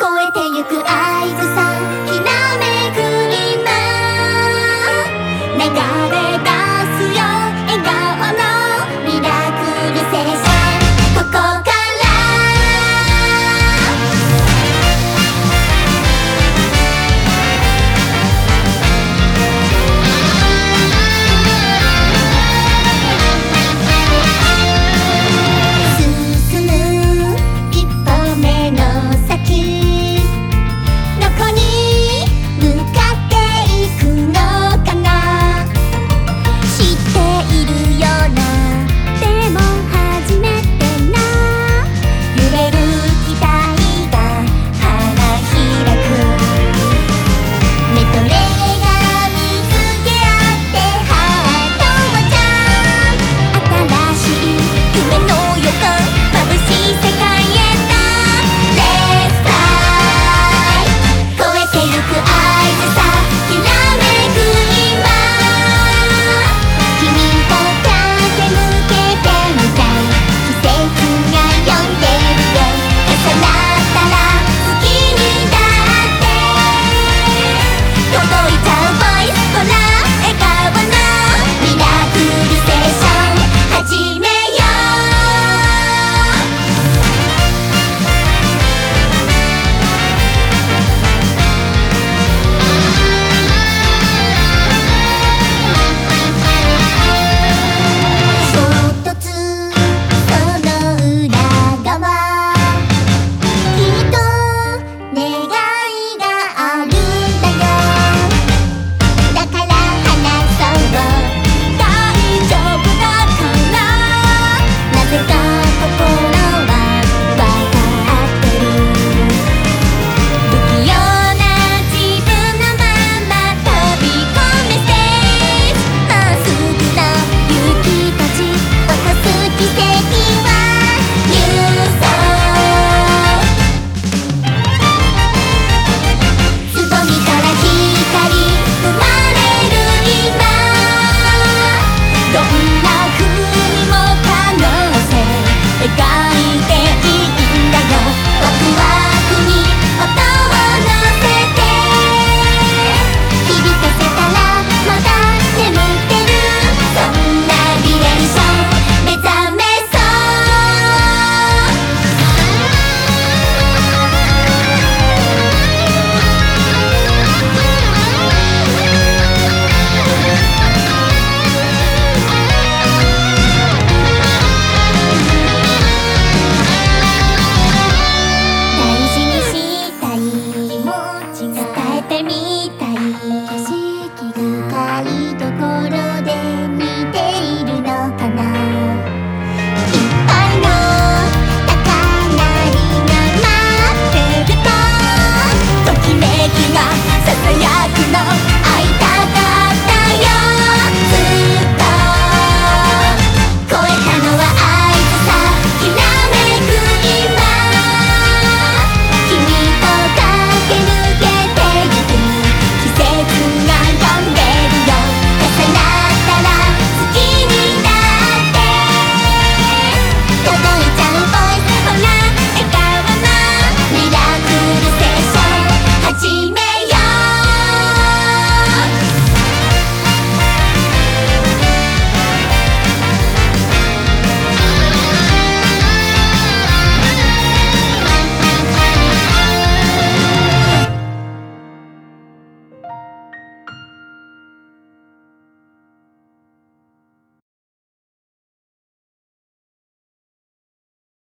越えてゆく合図さ